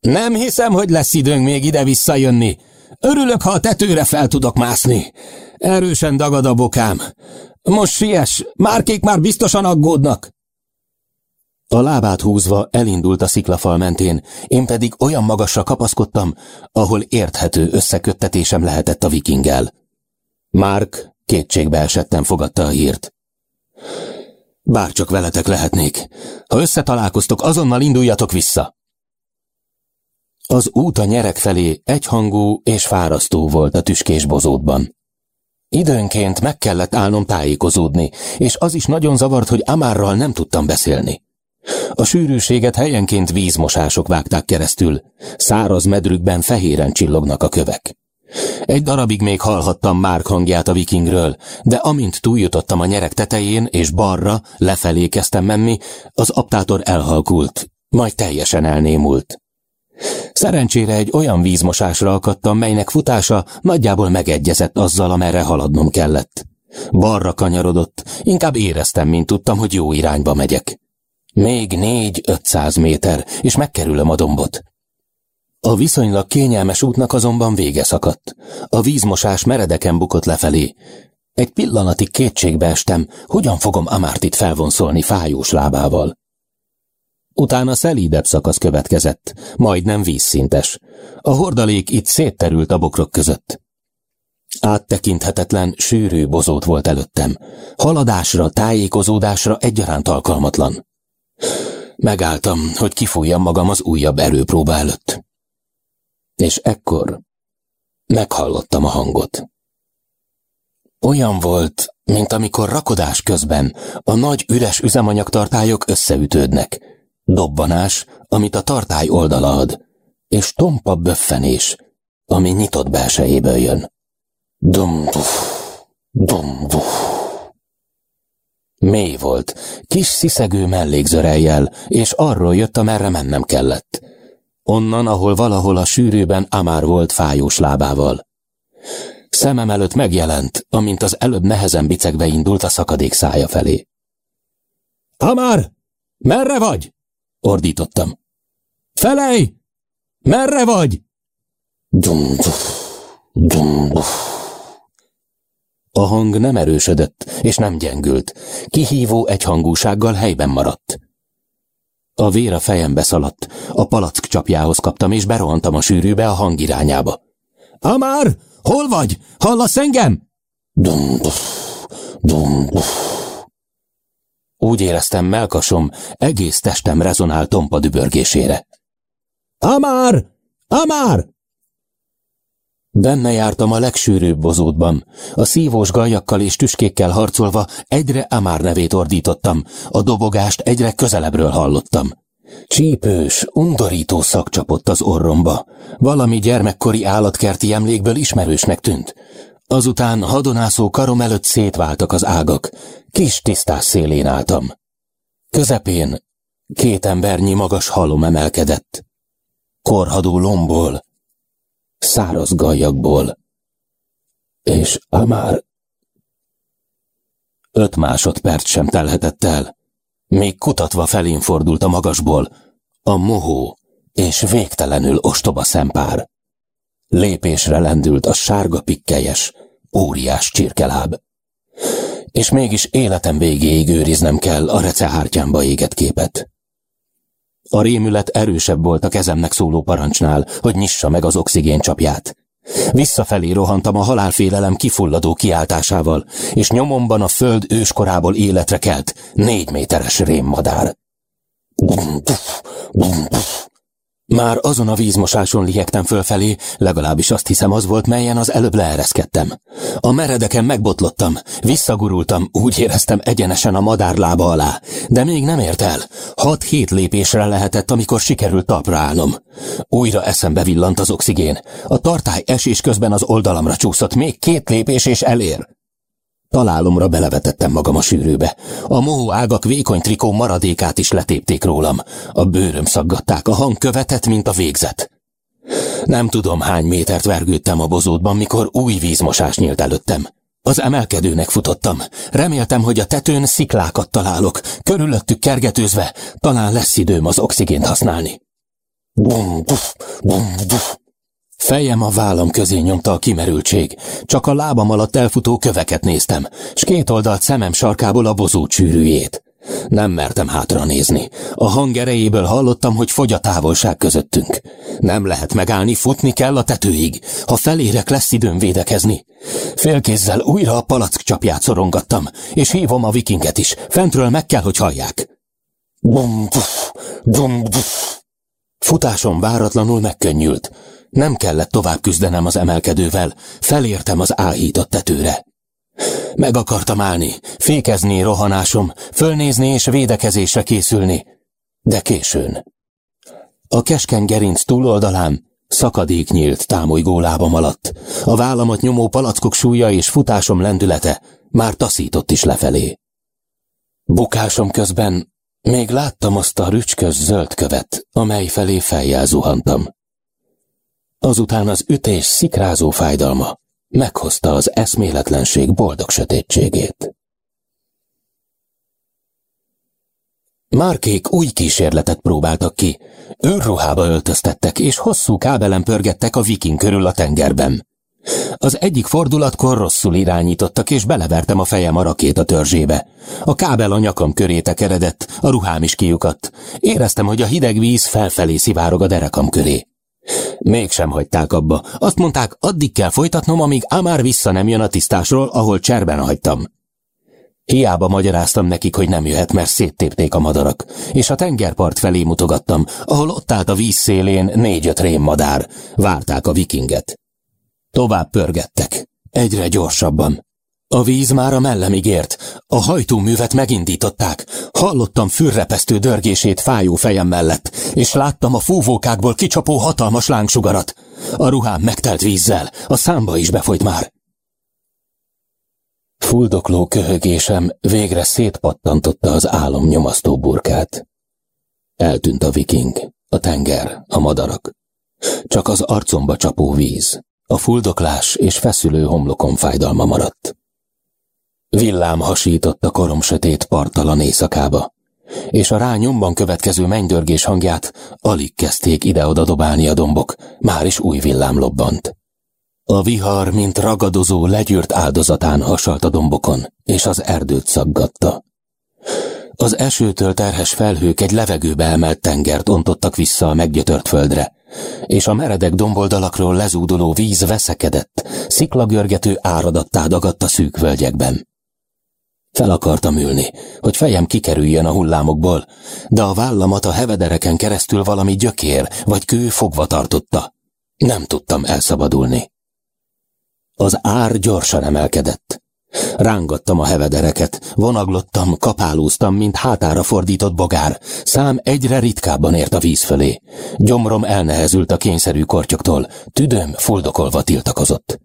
Nem hiszem, hogy lesz időnk még ide visszajönni. Örülök, ha a tetőre fel tudok mászni. Erősen dagad a bokám. Most siess, márkék már biztosan aggódnak. A lábát húzva elindult a sziklafal mentén, én pedig olyan magasra kapaszkodtam, ahol érthető összeköttetésem lehetett a vikinggel. Márk kétségbe esetten fogadta a hírt. Bárcsak veletek lehetnék. Ha összetalálkoztok, azonnal induljatok vissza. Az út a nyerek felé egyhangú és fárasztó volt a tüskés bozótban. Időnként meg kellett állnom tájékozódni, és az is nagyon zavart, hogy Amárral nem tudtam beszélni. A sűrűséget helyenként vízmosások vágták keresztül, száraz medrükben fehéren csillognak a kövek. Egy darabig még hallhattam Márk hangját a vikingről, de amint túljutottam a nyerek tetején, és balra, lefelé kezdtem menni, az aptátor elhalkult, majd teljesen elnémult. Szerencsére egy olyan vízmosásra akadtam, melynek futása nagyjából megegyezett azzal, amerre haladnom kellett. Balra kanyarodott, inkább éreztem, mint tudtam, hogy jó irányba megyek. Még négy-ötszáz méter, és megkerülöm a dombot. A viszonylag kényelmes útnak azonban vége szakadt. A vízmosás meredeken bukott lefelé. Egy pillanatig kétségbe estem, hogyan fogom Amártit felvonszolni fájós lábával. Utána szelídebb szakasz következett, majdnem vízszintes. A hordalék itt szétterült a bokrok között. Áttekinthetetlen, sűrű bozót volt előttem. Haladásra, tájékozódásra egyaránt alkalmatlan. Megálltam, hogy kifújjam magam az újabb erőpróba előtt. És ekkor meghallottam a hangot. Olyan volt, mint amikor rakodás közben a nagy üres üzemanyagtartályok összeütődnek. Dobbanás, amit a tartály oldala ad, és tompa böffenés, ami nyitott belsejéből jön. Dum-duf, dum-duf. Mély volt, kis sziszegő mellékzörejjel, és arról jött, amerre mennem kellett. Onnan, ahol valahol a sűrűben Amár volt fájós lábával. Szemem előtt megjelent, amint az előbb nehezen bicegve indult a szakadék szája felé. Amár! Merre vagy? Ordítottam. Felej! Merre vagy? Dum-duf, dum-duf. A hang nem erősödött, és nem gyengült. Kihívó egyhangúsággal helyben maradt. A vér a fejembe szaladt, a palack csapjához kaptam, és berohantam a sűrűbe a hang irányába. Amár, hol vagy? Hallasz engem? Dumbuf, dumbuf. Úgy éreztem melkasom, egész testem rezonál tompa dübörgésére. Amár! Amár! Benne jártam a legsűrűbb bozótban. A szívós gajakkal és tüskékkel harcolva egyre Amár nevét ordítottam, a dobogást egyre közelebbről hallottam. Csípős, undorító szak csapott az orromba. Valami gyermekkori állatkerti emlékből ismerősnek tűnt. Azután hadonászó karom előtt szétváltak az ágak. Kis tisztás szélén álltam. Közepén két embernyi magas halom emelkedett. Korhadó lomból, száraz gajakból. És Amár... Öt másodperc sem telhetett el. Még kutatva felén fordult a magasból, a mohó és végtelenül ostoba szempár. Lépésre lendült a sárga pikkelyes, óriás csirkeláb. És mégis életem végéig őriznem kell a recehártyámba égett képet. A rémület erősebb volt a kezemnek szóló parancsnál, hogy nyissa meg az oxigén csapját. Visszafelé rohantam a halálfélelem kifulladó kiáltásával, és nyomomban a föld őskorából életre kelt négy méteres rémmadár. Bum, buf, bum, buf. Már azon a vízmosáson liegtem fölfelé, legalábbis azt hiszem az volt, melyen az előbb leereszkedtem. A meredeken megbotlottam, visszagurultam, úgy éreztem egyenesen a madár lába alá, de még nem ért el. Hat-hét lépésre lehetett, amikor sikerült talpra állnom. Újra eszembe villant az oxigén. A tartály esés közben az oldalamra csúszott, még két lépés és elér. Találomra belevetettem magam a sűrűbe. A mohó ágak vékony trikó maradékát is letépték rólam. A bőröm szaggatták, a hang követett, mint a végzet. Nem tudom, hány métert vergődtem a bozótban, mikor új vízmosás nyílt előttem. Az emelkedőnek futottam. Reméltem, hogy a tetőn sziklákat találok. Körülöttük kergetőzve, talán lesz időm az oxigént használni. Bum, duf, bum, duf. Fejem a vállam közé nyomta a kimerültség. Csak a lábam alatt elfutó köveket néztem, s két oldalt szemem sarkából a bozó csűrűjét. Nem mertem hátra nézni. A hang erejéből hallottam, hogy fogy a távolság közöttünk. Nem lehet megállni, futni kell a tetőig. Ha felérek, lesz időm védekezni. Félkézzel újra a palack csapját szorongattam, és hívom a vikinget is. Fentről meg kell, hogy hallják. Bum, duf, dum, duf. Futásom váratlanul megkönnyült. Nem kellett tovább küzdenem az emelkedővel, felértem az áhított tetőre. Meg akartam állni, fékezni rohanásom, fölnézni és védekezésre készülni, de későn. A keskeny gerinc túloldalán szakadék nyílt támolygó lábam alatt. A vállamat nyomó palackok súlya és futásom lendülete már taszított is lefelé. Bukásom közben még láttam azt a rücskös zöld követ, amely felé feljel zuhantam. Azután az ütés szikrázó fájdalma meghozta az eszméletlenség boldog sötétségét. Márkék új kísérletet próbáltak ki. Őrruhába öltöztettek, és hosszú kábelen pörgettek a viking körül a tengerben. Az egyik fordulatkor rosszul irányítottak, és belevertem a fejem a rakéta törzsébe. A kábel a nyakam köré tekeredett, a ruhám is kiukadt. Éreztem, hogy a hideg víz felfelé szivárog a derekam köré. Mégsem hagyták abba. Azt mondták, addig kell folytatnom, amíg Amár vissza nem jön a tisztásról, ahol cserben hagytam. Hiába magyaráztam nekik, hogy nem jöhet, mert széttépték a madarak, és a tengerpart felé mutogattam, ahol ott állt a víz szélén négy-öt rémmadár. Várták a vikinget. Tovább pörgettek, egyre gyorsabban. A víz már a mellemig ért, a hajtóművet megindították, hallottam fürrepesztő dörgését fájó fejem mellett, és láttam a fúvókákból kicsapó hatalmas lángsugarat. A ruhám megtelt vízzel, a számba is befolyt már. Fuldokló köhögésem végre szétpattantotta az álom nyomasztó burkát. Eltűnt a viking, a tenger, a madarak. Csak az arcomba csapó víz, a fuldoklás és feszülő homlokom fájdalma maradt. Villám hasított a korom sötét partalan éjszakába, és a rá nyomban következő mennydörgés hangját alig kezdték ide-oda dobálni a dombok, már is új villám lobbant. A vihar, mint ragadozó, legyűrt áldozatán hasalt a dombokon, és az erdőt szaggatta. Az esőtől terhes felhők egy levegőbe emelt tengert ontottak vissza a meggyötört földre, és a meredek domboldalakról lezúduló víz veszekedett, sziklagörgető áradattá dagadt a szűk völgyekben. Fel akartam ülni, hogy fejem kikerüljön a hullámokból, de a vállamat a hevedereken keresztül valami gyökér vagy kő fogva tartotta. Nem tudtam elszabadulni. Az ár gyorsan emelkedett. Rángattam a hevedereket, vonaglottam, kapálóztam, mint hátára fordított bogár. Szám egyre ritkábban ért a víz fölé. Gyomrom elnehezült a kényszerű kortyoktól, tüdőm fuldokolva tiltakozott.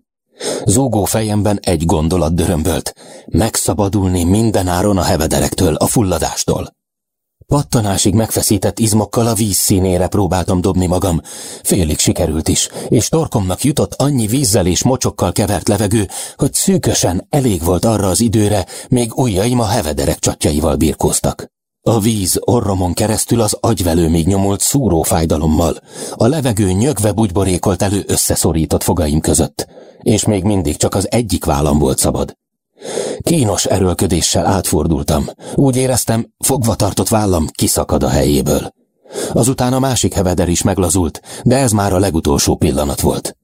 Zúgó fejemben egy gondolat dörömbölt, megszabadulni mindenáron a hevederektől, a fulladástól. Pattanásig megfeszített izmokkal a víz színére próbáltam dobni magam. Félig sikerült is, és torkomnak jutott annyi vízzel és mocsokkal kevert levegő, hogy szűkösen elég volt arra az időre, még ujjaim a hevederek csatjaival birkóztak. A víz orromon keresztül az agyvelőmig nyomult szúró fájdalommal. A levegő nyögve bugyborékolt elő összeszorított fogaim között, és még mindig csak az egyik vállam volt szabad. Kínos erőlködéssel átfordultam. Úgy éreztem, fogva tartott vállam kiszakad a helyéből. Azután a másik heveder is meglazult, de ez már a legutolsó pillanat volt.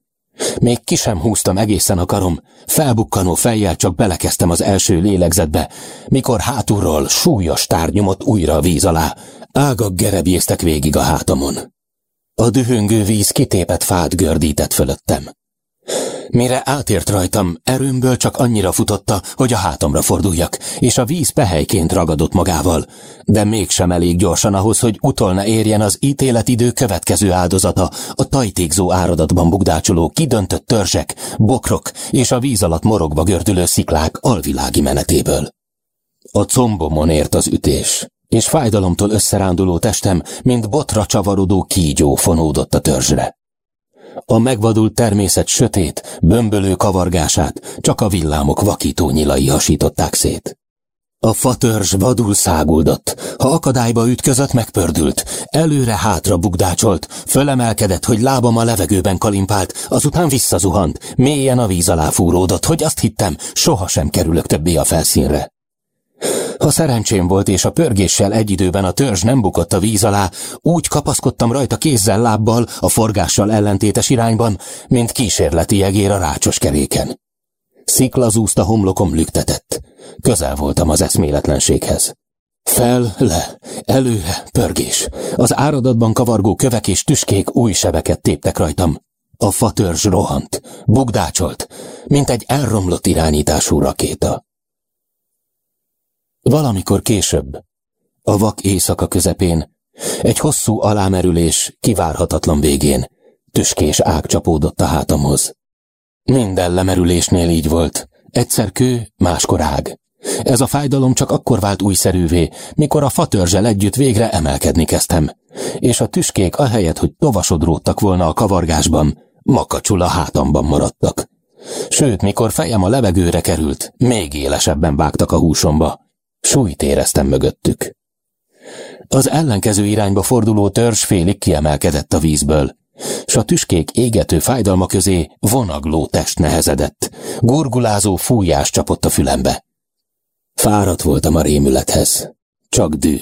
Még ki sem húztam egészen a karom, felbukkanó fejjel csak belekezdtem az első lélegzetbe, mikor hátulról súlyos tárnyomott újra a víz alá, ágak gerebjéztek végig a hátamon. A dühöngő víz kitépet fát gördített fölöttem. Mire átért rajtam, erőmből csak annyira futotta, hogy a hátamra forduljak, és a víz pehelyként ragadott magával, de mégsem elég gyorsan ahhoz, hogy utolna érjen az ítéletidő következő áldozata, a tajtékzó áradatban bugdácsoló kidöntött törzsek, bokrok és a víz alatt morogva gördülő sziklák alvilági menetéből. A combomon ért az ütés, és fájdalomtól összeránduló testem, mint botra csavarodó kígyó fonódott a törzsre. A megvadult természet sötét, bömbölő kavargását csak a villámok vakító nyilai hasították szét. A fatörzs vadul száguldott, ha akadályba ütközött, megpördült, előre-hátra bugdácsolt, fölemelkedett, hogy lábam a levegőben kalimpált, azután visszazuhant, mélyen a víz alá fúródott, hogy azt hittem, sohasem kerülök többé a felszínre. Ha szerencsém volt, és a pörgéssel egy időben a törzs nem bukott a víz alá, úgy kapaszkodtam rajta kézzel, lábbal, a forgással ellentétes irányban, mint kísérleti jegér a rácsos keréken. Szikla zúzta homlokom lüktetett. Közel voltam az eszméletlenséghez. Fel, le, előre, pörgés. Az áradatban kavargó kövek és tüskék új sebeket téptek rajtam. A fatörzs rohant, bugdácsolt, mint egy elromlott irányítású rakéta. Valamikor később, a vak éjszaka közepén, egy hosszú alámerülés kivárhatatlan végén, tüskés ág csapódott a hátamhoz. Minden lemerülésnél így volt, egyszer kő, máskor ág. Ez a fájdalom csak akkor vált újszerűvé, mikor a fatörzsel együtt végre emelkedni kezdtem, és a tüskék ahelyett, hogy tovasodródtak volna a kavargásban, makacsul a hátamban maradtak. Sőt, mikor fejem a levegőre került, még élesebben vágtak a húsomba. Súlyt éreztem mögöttük. Az ellenkező irányba forduló törzs félig kiemelkedett a vízből, s a tüskék égető fájdalma közé vonagló test nehezedett, gurgulázó fújás csapott a fülembe. Fáradt voltam a rémülethez. Csak dű.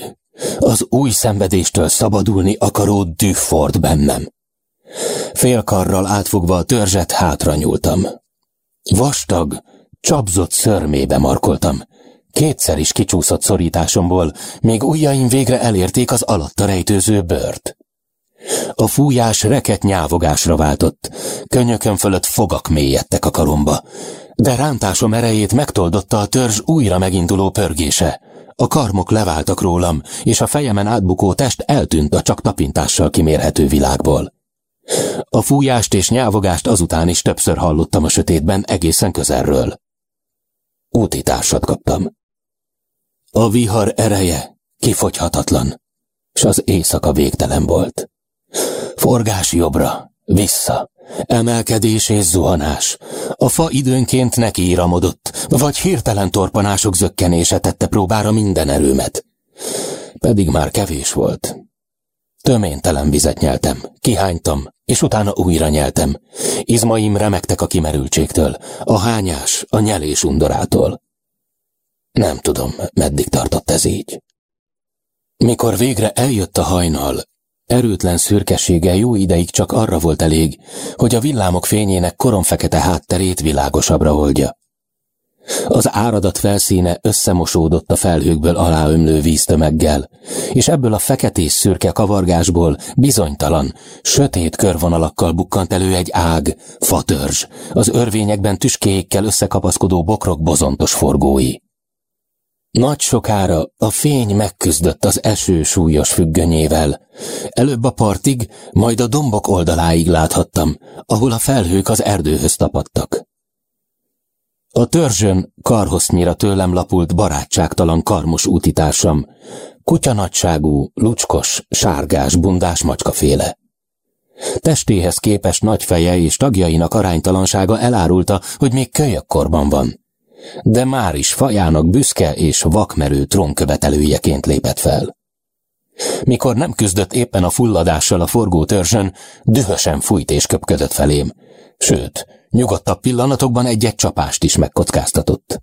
Az új szenvedéstől szabadulni akaró dű ford bennem. Félkarral átfogva a törzset hátra nyúltam. Vastag, csapzott szörmébe markoltam. Kétszer is kicsúszott szorításomból, még ujjaim végre elérték az alatta rejtőző bőrt. A fújás reket nyávogásra váltott, könyökön fölött fogak mélyedtek a karomba, de rántásom erejét megtoldotta a törzs újra meginduló pörgése. A karmok leváltak rólam, és a fejemen átbukó test eltűnt a csak tapintással kimérhető világból. A fújást és nyávogást azután is többször hallottam a sötétben egészen közelről. Úti társat kaptam. A vihar ereje kifogyhatatlan, s az éjszaka végtelen volt. Forgás jobbra, vissza, emelkedés és zuhanás. A fa időnként nekiíramodott, vagy hirtelen torpanások zökkenése tette próbára minden erőmet. Pedig már kevés volt. Töménytelen vizet nyeltem, kihánytam, és utána újra nyeltem. Izmaim remektek a kimerültségtől, a hányás, a nyelés undorától. Nem tudom, meddig tartott ez így. Mikor végre eljött a hajnal, erőtlen szürkesége jó ideig csak arra volt elég, hogy a villámok fényének koromfekete hátterét világosabbra oldja. Az áradat felszíne összemosódott a felhőkből aláömlő víztömeggel, és ebből a feketés szürke kavargásból bizonytalan, sötét körvonalakkal bukkant elő egy ág, fatörzs, az örvényekben tüskékkel összekapaszkodó bokrok bozontos forgói. Nagy sokára a fény megküzdött az eső súlyos függönyével. Előbb a partig, majd a dombok oldaláig láthattam, ahol a felhők az erdőhöz tapadtak. A törzsön karhosznyira tőlem lapult barátságtalan karmos útitársam, kutyanagyságú, lucskos, sárgás, bundás macskaféle. Testéhez képest nagy feje és tagjainak aránytalansága elárulta, hogy még kölyökkorban van. De már is fajának büszke és vakmerő trónkövetelőjeként lépett fel. Mikor nem küzdött éppen a fulladással a forgó törzsön, dühösen fújt és köpködött felém. Sőt, Nyugodtabb pillanatokban egy-egy csapást is megkockáztatott.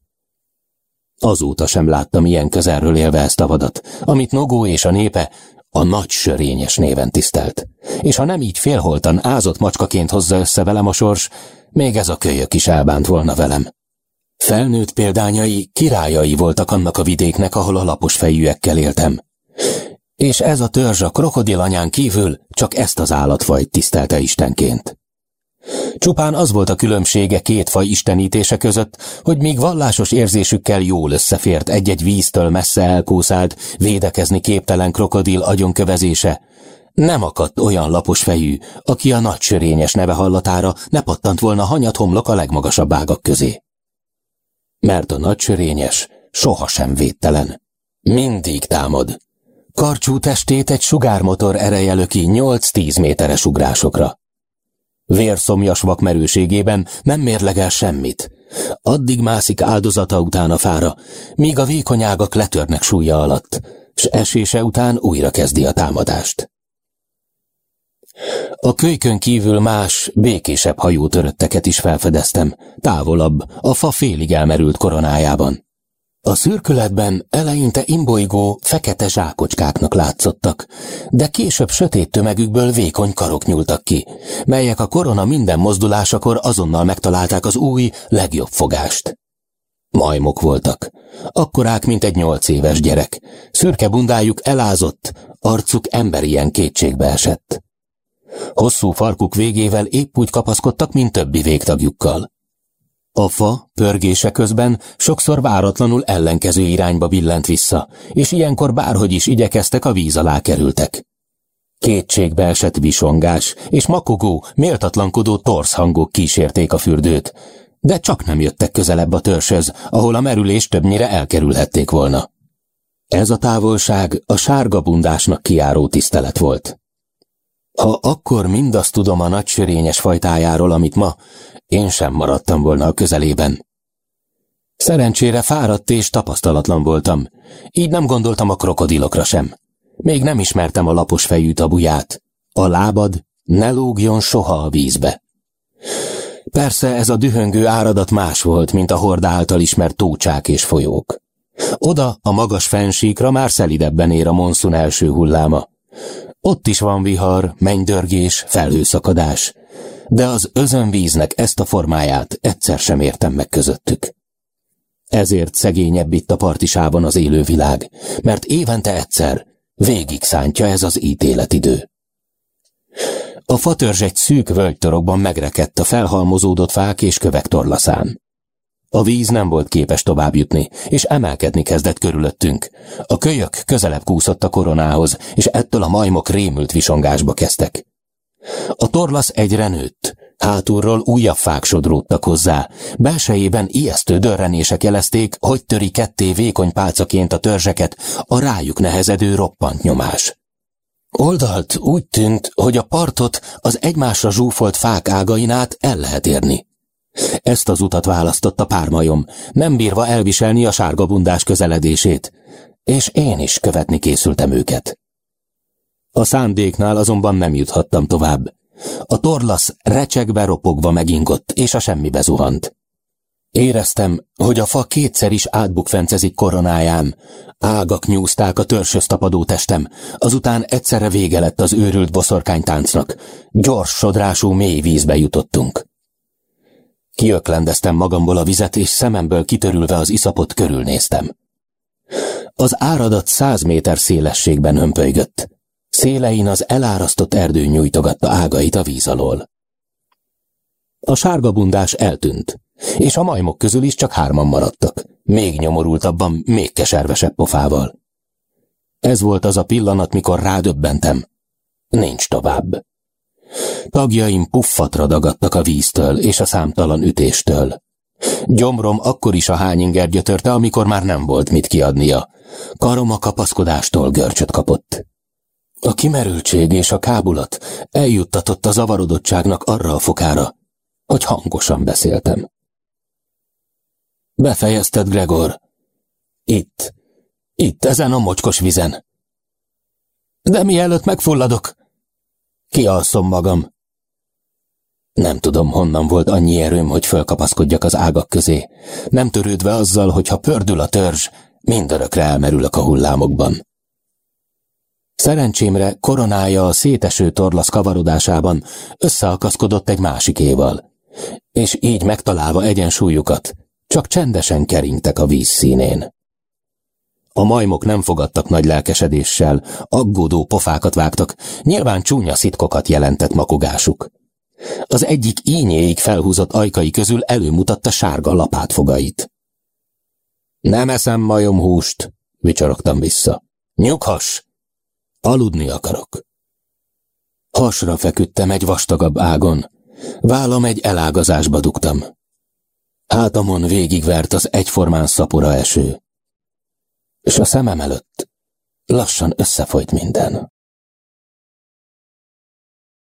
Azóta sem láttam ilyen közelről élve ezt a vadat, amit Nogó és a népe a nagy sörényes néven tisztelt. És ha nem így félholtan ázott macskaként hozza össze velem a sors, még ez a kölyök is elbánt volna velem. Felnőtt példányai királyai voltak annak a vidéknek, ahol a lapos fejűekkel éltem. És ez a törzs a krokodil anyán kívül csak ezt az állatfajt tisztelte istenként. Csupán az volt a különbsége két faj istenítése között, hogy míg vallásos érzésükkel jól összefért egy-egy víztől messze elkószált, védekezni képtelen krokodil agyonkövezése, nem akadt olyan lapos fejű, aki a nagy sörényes neve hallatára ne pattant volna hanyat homlok a legmagasabb ágak közé. Mert a nagy sörényes sohasem védtelen. Mindig támad. Karcsú testét egy sugármotor ereje löki 8-10 méteres ugrásokra. Vérszomjas vakmerőségében nem mérlegel semmit. Addig mászik áldozata után a fára, míg a vékony ágak letörnek súlya alatt, s esése után újra kezdi a támadást. A kölykön kívül más, békésebb hajú is felfedeztem, távolabb, a fa félig elmerült koronájában. A szürkületben eleinte imbolygó, fekete zsákocskáknak látszottak, de később sötét tömegükből vékony karok nyúltak ki, melyek a korona minden mozdulásakor azonnal megtalálták az új, legjobb fogást. Majmok voltak, akkorák, mint egy nyolc éves gyerek, szürke bundájuk elázott, arcuk emberien kétségbe esett. Hosszú farkuk végével épp úgy kapaszkodtak, mint többi végtagjukkal. A fa pörgése közben sokszor váratlanul ellenkező irányba billent vissza, és ilyenkor bárhogy is igyekeztek, a víz alá kerültek. Kétségbe esett visongás, és makogó, méltatlankodó torsz hangok kísérték a fürdőt, de csak nem jöttek közelebb a törzshöz, ahol a merülés többnyire elkerülhették volna. Ez a távolság a sárga bundásnak kiáró tisztelet volt. Ha akkor mindazt tudom a nagysörényes fajtájáról, amit ma, én sem maradtam volna a közelében. Szerencsére fáradt és tapasztalatlan voltam, így nem gondoltam a krokodilokra sem. Még nem ismertem a lapos fejű tabuját. A lábad ne lógjon soha a vízbe. Persze ez a dühöngő áradat más volt, mint a hord által ismert tócsák és folyók. Oda, a magas fensíkra már szelidebben ér a monszun első hulláma. Ott is van vihar, mennydörgés, felhőszakadás, de az özönvíznek ezt a formáját egyszer sem értem meg közöttük. Ezért szegényebb itt a partisában az élő világ, mert évente egyszer végig szántja ez az ítéletidő. A fatörzs egy szűk völgytorokban megrekedt a felhalmozódott fák és kövek torlaszán. A víz nem volt képes tovább jutni, és emelkedni kezdett körülöttünk. A kölyök közelebb kúszott a koronához, és ettől a majmok rémült visongásba kezdtek. A torlasz egyre nőtt, hátulról újabb fák sodródtak hozzá, belsejében ijesztő dörrenések jelezték, hogy töri ketté vékony pálcaként a törzseket a rájuk nehezedő roppant nyomás. Oldalt úgy tűnt, hogy a partot az egymásra zsúfolt fák ágain el lehet érni. Ezt az utat választotta pármajom, nem bírva elviselni a sárga bundás közeledését, és én is követni készültem őket. A szándéknál azonban nem juthattam tovább. A torlasz recsegbe ropogva megingott, és a semmibe zuhant. Éreztem, hogy a fa kétszer is átbukfencezik koronáján. Ágak nyúzták a törsöz tapadó testem, azután egyszerre vége lett az őrült boszorkánytáncnak. Gyors sodrású mély vízbe jutottunk. Kiöklendeztem magamból a vizet, és szememből kitörülve az iszapot körülnéztem. Az áradat száz méter szélességben hömpölygött. Szélein az elárasztott erdő nyújtogatta ágait a víz alól. A sárga bundás eltűnt, és a majmok közül is csak hárman maradtak, még nyomorultabban, még keservesebb pofával. Ez volt az a pillanat, mikor rádöbbentem. Nincs tovább. Tagjaim puffatra dagadtak a víztől és a számtalan ütéstől. Gyomrom akkor is a hányinger gyötörte, amikor már nem volt mit kiadnia. Karom a kapaszkodástól görcsöt kapott. A kimerültség és a kábulat eljuttatott a zavarodottságnak arra a fokára, hogy hangosan beszéltem. Befejezted, Gregor? Itt, itt, ezen a mocskos vizen. De mielőtt megfulladok, Kialszom magam. Nem tudom, honnan volt annyi erőm, hogy fölkapaszkodjak az ágak közé, nem törődve azzal, hogy ha pördül a törzs, mindörökre elmerülök a hullámokban. Szerencsémre koronája a széteső torlasz kavarodásában összeakaszkodott egy másikéval, és így megtalálva egyensúlyukat, csak csendesen keringtek a víz színén. A majmok nem fogadtak nagy lelkesedéssel, aggódó pofákat vágtak, nyilván csúnya szitkokat jelentett makogásuk. Az egyik ínyéig felhúzott ajkai közül előmutatta sárga lapátfogait. Nem eszem majomhúst, vicsorogtam vissza. Nyughass! Aludni akarok. Hasra feküdtem egy vastagabb ágon, vállam egy elágazásba dugtam. Hátamon végigvert az egyformán szapora eső és a szemem előtt lassan összefolyt minden.